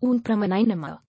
un pramanajnama